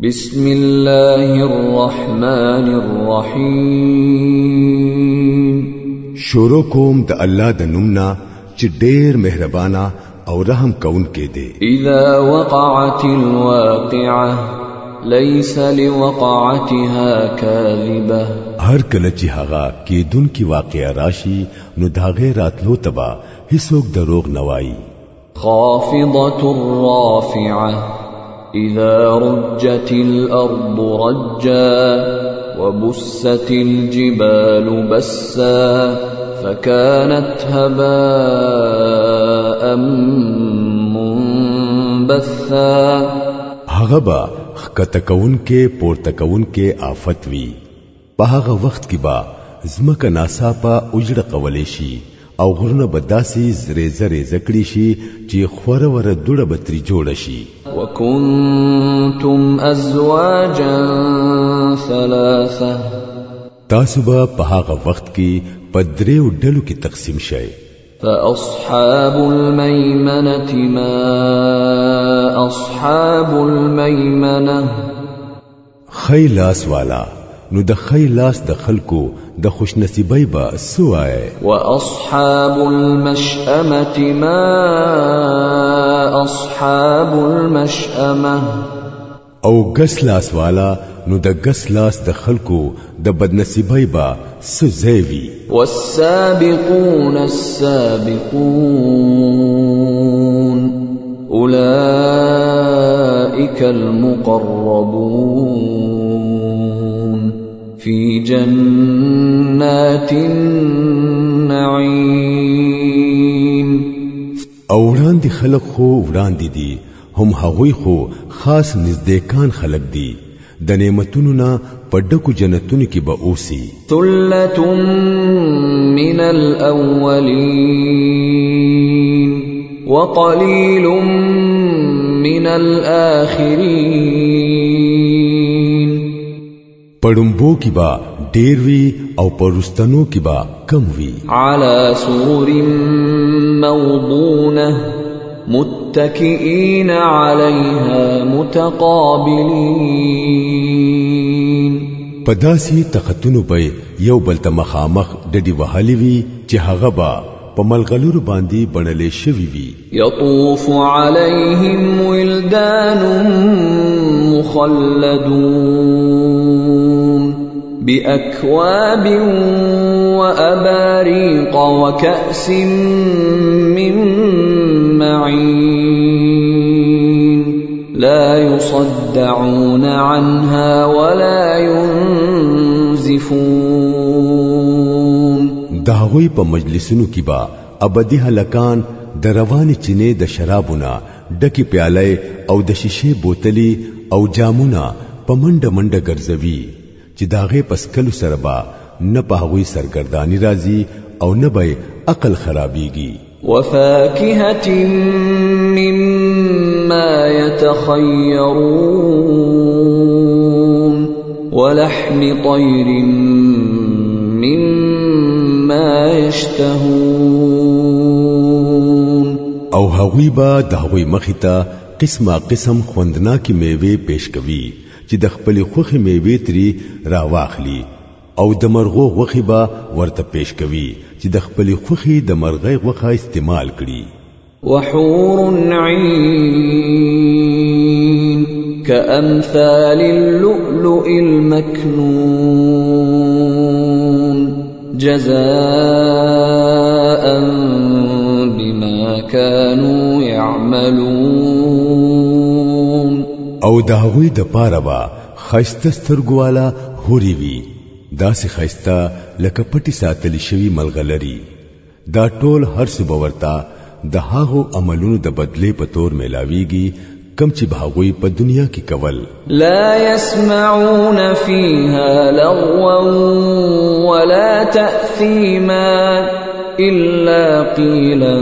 بسم الله الرحمن الرحیم شروع کوم د الله د نومنا چې ډېر مهربانا او رحم کون کې دی اذا وقعت الواقعه ليس لوقعتها كاذبه هر کله چې هغه کې دن کی واقعه راشي نو داغه راتلو تبا هیڅوک دروغ نوایي خافضه الرافعه إذا رجت الأرض رجا وبست الجبال بسا فكانت هباء منبثا هغه به ښکته کوونکې پورته کوونکې آفت وي په هغه وخت کې به ځمکه ناسا په اجړه کولی شي او غرونه به داسې زری زری زکړی شي چې خور ور دوړه به تری جوړ شي وکنتم ازواجا ثلاثه تاسو به په هغه وخت کې په دریو ډلو کې تقسیم شئ فاصحاب الميمنه ما اصحاب الميمنه خیلاس والا نو د خی لاس د خلکو د خوش نصیبای با سوای واصحاب المشأمه ما اصحاب المشأمه او گس لاس والا نو د گس لاس د خلکو د نصیبای با سوزوی والسابقون السابقون اولئک المقربون في جنات النعيم او وړاندې خلق خو وړاندې دي هم هغوی خو خاص نزدېکان خلق دي د نعمتونو نه پډکو جنتونو کې به اوسي ثلۃ من الاولین وقلیل من الاخرین پړمبو کې با ډیر وی او پرستنو کې با کم وی علی سور موضونه متکئین علیها متقابلین پداسي تختونو په یو بل ته مخامخ ډډي وهلې وی چې هغه با په ملغلور باندې بنلې شوی وی یطوف علیهم ولدان مخلدون باكواب واباريق وكاس من معين لا يصدعون عنها ولا ينزفون داوی په مجلسونو کې با ابدي هلکان د روان چینې د شرابونه ډکی پیاله او د شیشې بوتلی او جامونه په منډه منډه ګرځوي چې داغه پسکلو سره با نه په هغه سرګردانی راځي او نه به عقل خرابيږي وفاكهة مما يتخيرون ولحم طير مما يشتهون او هغوی با دهوی مخیتا قسمه قسم خوندنا کی میوه پیش کوي چې د خپل خوخي میوه تری راواخلي او د مرغو غوخي به ورته پیش کوي چې د خپل خوخي د مرغۍ غوخه استعمال کړي وحور عين كأمثال اللؤلؤ المكنون جزاء بما كانوا يعملون او د هغوی د پاره با خسته سترګواله هوري وي داسې خسته لکه پټي ساتل شوی ملغلري دا ټول هر څه باورتا د هغو عملونو د بدله په تور ملاويږي کم چې بهاوی په دنیا کې کول لا يسمعون فيها لغوا ولا تأثيما إلا قيلا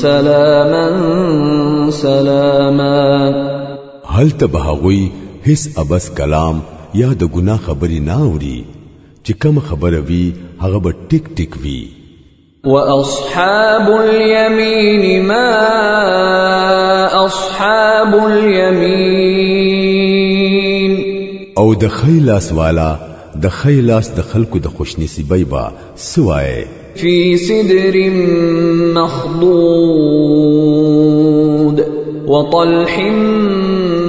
سلاما سلاما هلته به هغوی هیڅ ابس کلام یا د ګنا خبرې نه اوري چې کوم خبره وي هغه به ټیک ټیک وي واصحاب اليمين ما اصحاب اليمين او د خیلاس والا د خیلاس د خلکو د خوشنصیبی با سوای فی صدر مخضود وطلح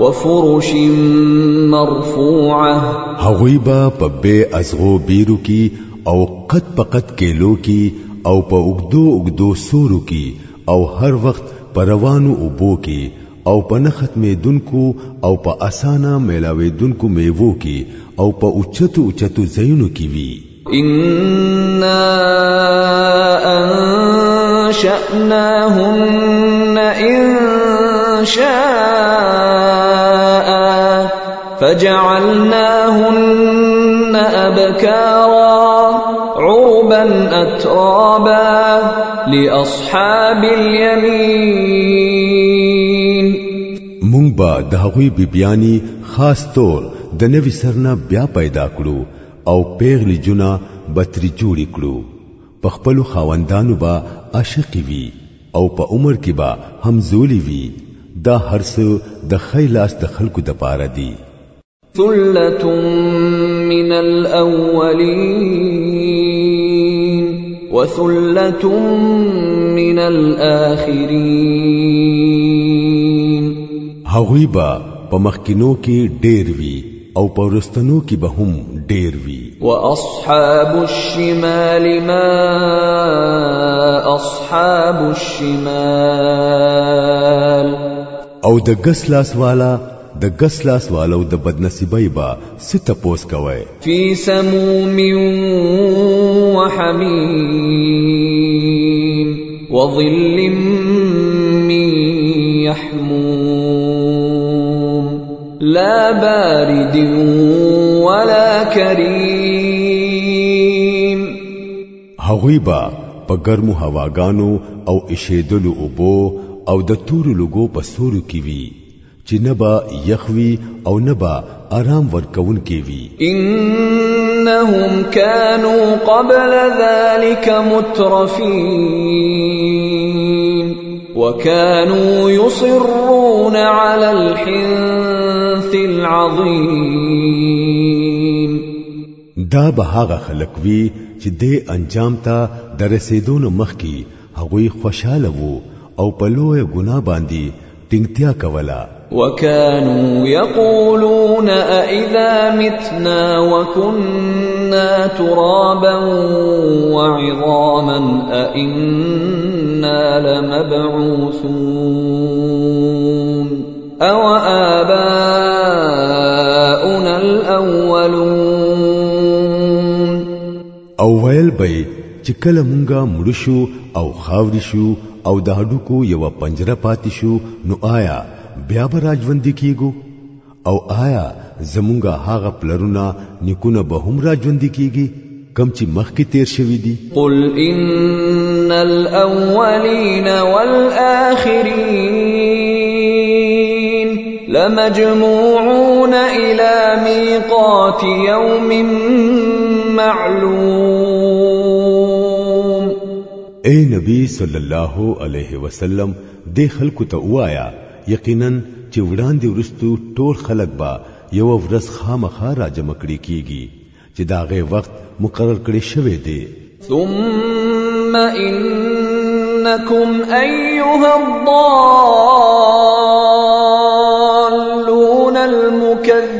وفرش مرفوعه هغوی به په بے ازغو بیرو کی او قد په قد کېلو کی او په اوګدو اوګدو سورو کی او هر وخت په روانو اوبو کی او په نختمې دونکو او په اسانه ملاوي دونکو میوو کی او په اوچتو اوچتو زینو کی وی ان انشأناهن ان عشاء فجعلناهن أبكارا عربا أترابا لأصحاب اليمين مونږ به د هغوی بیبياني خاص طور د نوي سرنا بیا پیدا کړو او پیغلی جنا بتری جوړی کړو په خپل خاوندانو به عاشق وي او په عمر کې به همزولي وي دا هرڅ د خیلاس د خلکو د پاره دی ثلة من الأولين وثلة من الآخرين هغوی با په مخکینو کې ډېر وي او په ورستنو کې به هم ډېر وي واصحاب الشمال ما اصحاب الشمال او د غس لاس والا د غس لاس والو د بدنصیبی با ست پوس کوي فی سموم وحمیم وظل من يحموم لا بارد ولا کریم هغوی با په ګرمو هواګانو او اشیدلو اوبو او د تورو لوګو په سورو کې وي چې نبا یخوي او نبا آرام ورکون کې وي انهم كانوا قبل ذلك مترفين وكانوا يصرون على الحنث العظيم دا به هغه خلق وی چې د انجام ته درسېدون مخکي هغوی خوشاله وو او په لوی ګناه باندې ټینګتیا وكانوا يقولون أإذا متنا وكنا ترابا وعظاما أإنا لمبعوثون أوآباؤنا الأولون او ویل به چې کله مونږه مړ شو او خاور شو او د هډوکو یو پنجره پاتې شو نو آیا بیا به راجوندې کیګو او آیا زمونږه هاغه پلرونه نکونه به هم راجوندې کیږي کم چې مخکې تیر شوی دي قل ان الاولین والاخرین لمجموعون الى میقات یوم معلوم اے نبی صلی الله علیه وسلم د خلکو ته وایا یقینا چې وړاندې ورستو ټول خلک با یو ورځ خامخا را جمع کړي کیږي چې داغه وخت مقرر کړی شوی دی ثم انکم ایها الضالون المکذبون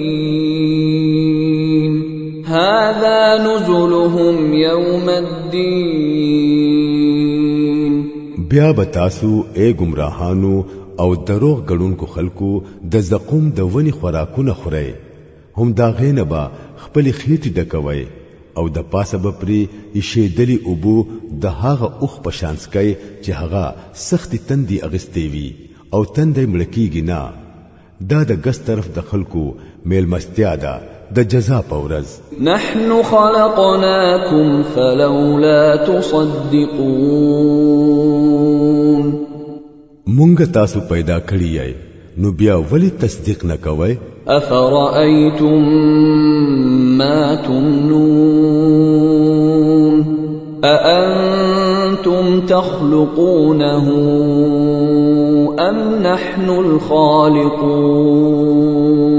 هذا نزلهم يوم الدين بیا بتاسو اے گمراهانو او دروغ غړونکو خلکو د زقوم د ونی خوراکونه خوري هم دا غینه با خپل خېټه ډکوي او د پاسه به پری ایشه دلی اوبو د هاغه اوخ پشانس کوي چې هغه سختی تندي اغستې وي او تندې ملکیږي نه دا د ګس طرف د خلکو میل مستیا ده د جزا پورز نحن خلقناكم فلولا تصدقون مونږ تاسو پیدا کړی یې نو بیا ولی تصدیق نه کوئ افرأيتم ما تمنون أأنتم تخلقونه أم نحن الخالقون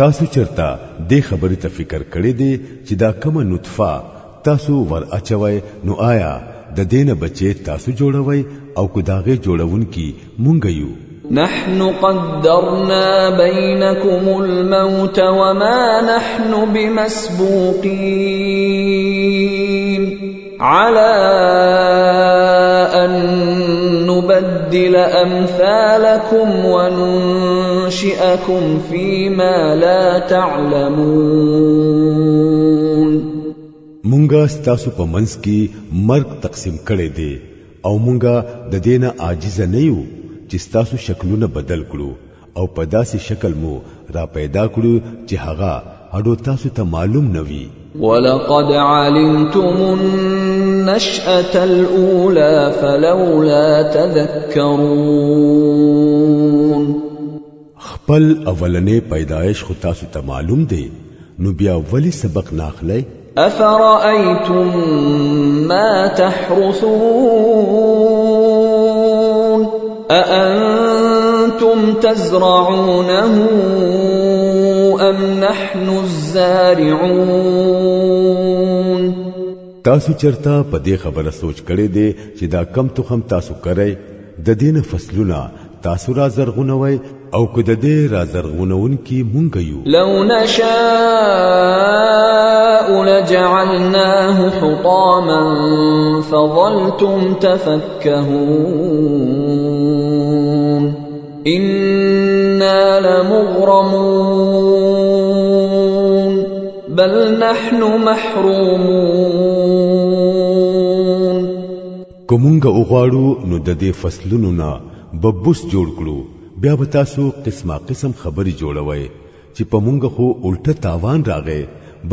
تاسو چرته د خبرې ته فکر کړی دی چې دا کومه نطفه تاسو ور اچوي نو آیا د دینه بچي تاسو جوړوي او کو داغه جوړون کی مونږ یو نحن قدرنا بينكم الموت وما نحن بمسبوقين على ان نبدل امثالكم وننشئكم فيما لا تعلمون مونږه ستاسو په منځ کې مرګ تقسیم کړي دي او مونږه د دینه عاجز نه یو چې ستاسو شکلونه بدل کړو او په داسې شکل مو را پیدا کړو چې هغه هډو تاسو ته معلوم نوي ولقد علمتم النشأة الأولى فلولا تذكرون خپل اولنې پیدایش خو تاسو ته معلوم دی نو بیا ولی سبق ناخلی افرأيتم ما تحرثون أأنتم تزرعونه أم نحن الزارعون تاسو چرته په دې خبره سوچ کړی دی چې دا کم تخم تاسو کړئ د دین فصلونه تاسو را زرغونوي او که د دې را زرغونون کی مونږ یو لو نشاء لجعلناه حطاما فظلتم تفكهون إنا لمغرمون بل نحن محرومون کومنګ اوغواړو نو د دې فصلونو نه ببوس جوړ کړو بیا به تاسو قسمه قسم خبري جوړوي چې په مونږ خو الټه تاوان راغې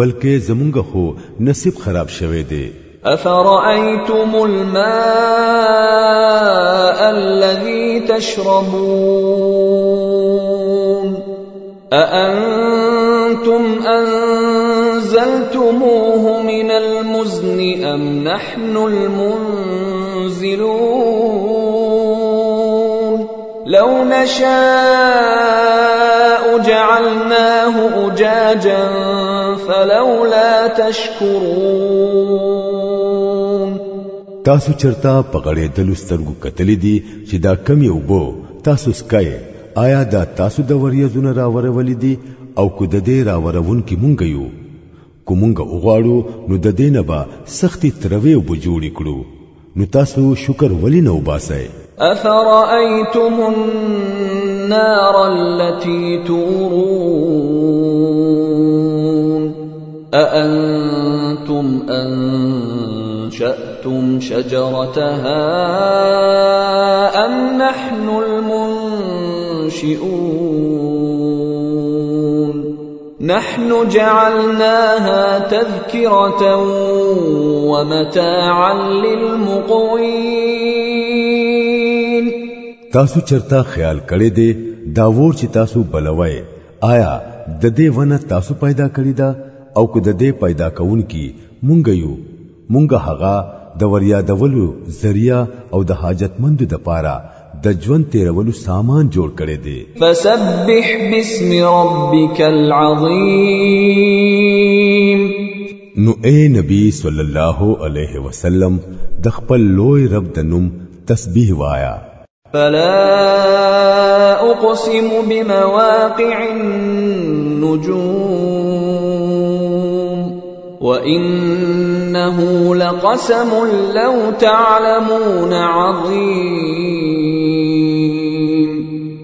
بلکې زمونږ خو نصیب خراب شوه دی افرأيتم الماء الذي تشربون أأنتم أن أنزلتموه من المزن أم نحن المنزلون لو نشاء جعلناه أجاجا فلولا تشكرون تاسو چرتا پغړې دلو سترګو کتلې دي چې دا کم یو بو تاسو سکای آیا دا تاسو د وریځونو راورولې دي او کو د دې راورون کې مونږ یو کومنګ وغواړو نو د دینه با سختي تروي وب جوړ کړو نو تاسو شکر ولی نو باسه افرایتم النار التي تورون اانتم انشاتم شجرتها ام نحن المنشئون نحن جعلناها تذكرة ومتاعا للمقوين تاسو چرتا خیال کړی دی دا ور چې تاسو بلوي آیا د دې ونه تاسو پیدا کړی دا او کو د دې پیدا کون کی مونږ یو مونږ هغه د وریا دولو ذریعہ او د حاجتمندو د پاره د ژوند تیرولو سامان جوړ کړي دي فسبح باسم ربك العظیم نو اے نبی صلی الله علیه وسلم د خپل لوی رب د نوم تسبیح وایا فلا اقسم بمواقع النجوم وانه لقسم لو تعلمون عظيم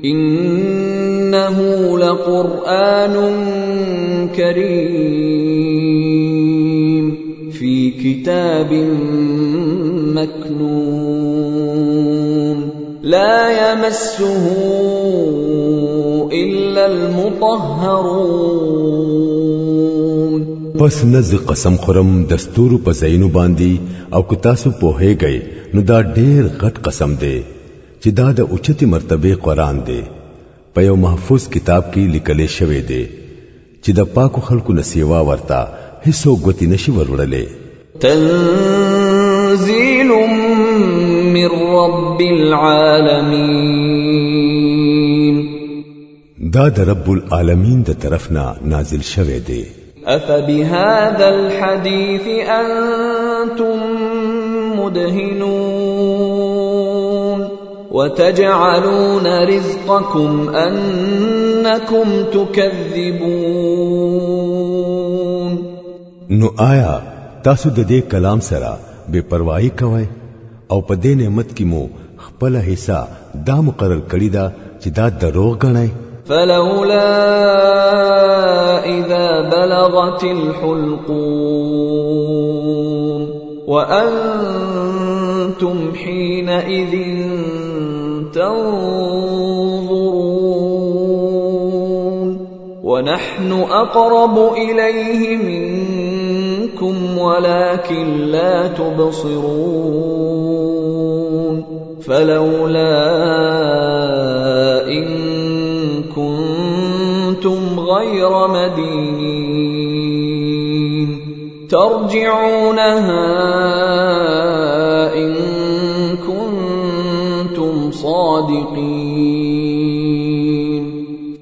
انه لقران كريم في كتاب مكنون لا يمسه الا المطهرون پس نز قسم خورم دستور په زینو باندې او که تاسو په هي گئے نو دا ډیر غټ قسم دی چې دا د اوچتی مرتبه قران دی په یو محفوظ کتاب کې لیکل شوی دی چې د پاکو خلکو نسیوا ورتا هیڅو غوتی نشي ورولې تنزيل من رب العالمين دا د رب العالمین د طرفنا نازل شوی دی افبهذا الحديث انتم مدهنون وتجعلون رزقكم انکم تکذبون نو آیا تاسو د دې کلام سره بے پروايي کوئ او په دې نعمت کې مو خپل حصہ دا مقرر کړی دا چې دا دروغ غنئ فلولا اذا بلغت الحلقوم وانتم حينئذ تنظرون ونحن اقرب اليه منكم ولكن لا تبصرون فلولا ان كنتم غير مدينين ترجعونها ان صادقين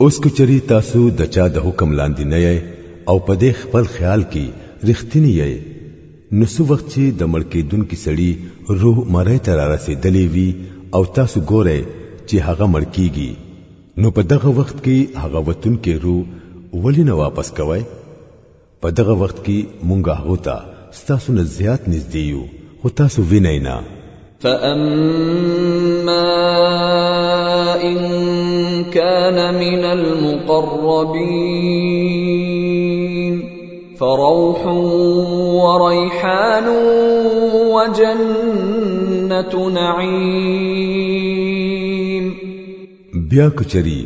اوس کچري تاسو د چا د حکم لاندې نه او په دې خپل خیال کې رښتینی یې نو څو وخت چې د ملکیدونکو سړی روح مړی تر رسیدلې وي او تاسو ګوره چې هغه مړکیږي نو په دغه وخت کې هغه وتون کې روح ولی نه واپس کوي په دغه وخت کې مونږه هوتا ستاسو نه زیات نږدې یو خو تاسو وینئ نه فاما ان كان من المقربين فروح وريحان وجنه نعيم بیا کچری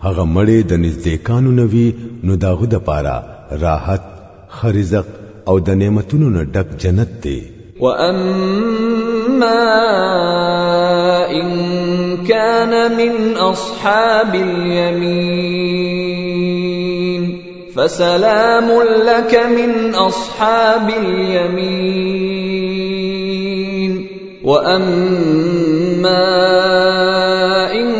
هغه مړې د نزدېکانو نوي نو داغه د پاره راحت خرزق او د نعمتونو نه ډک جنت دی وَأَمَّا إن كان من اصحاب اليمين فسلام لك من اصحاب اليمين واما ان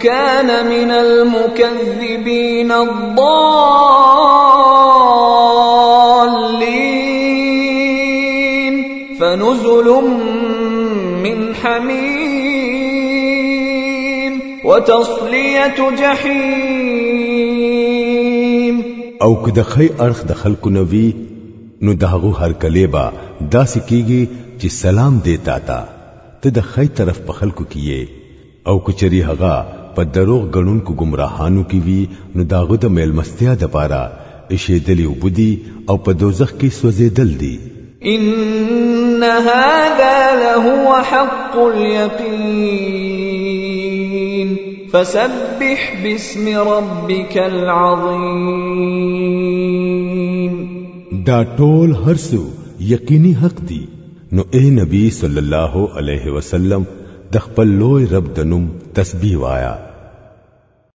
كان من المكذبين الضالين فنزل حمیم وتصلیه جحیم او که د خی ارخ د خلکو نوی نو دهغو هر کلیبا داسې کیږي چې سلام دیتا تا ته د خی طرف په خلکو کیې او کچری هغه په دروغ غنونکو گمراهانو کی وی نو داغو د میلمستیا د پاره اشیدلی وبدي او په دوزخ کې سوځېدل دي ان هذا لهو حق اليقين فسبح باسم ربك العظيم دا ټول هرڅو یقیني حق دی نو اے نبی صلی الله علیه وسلم د خپل لوی رب د نوم تسبیح وایا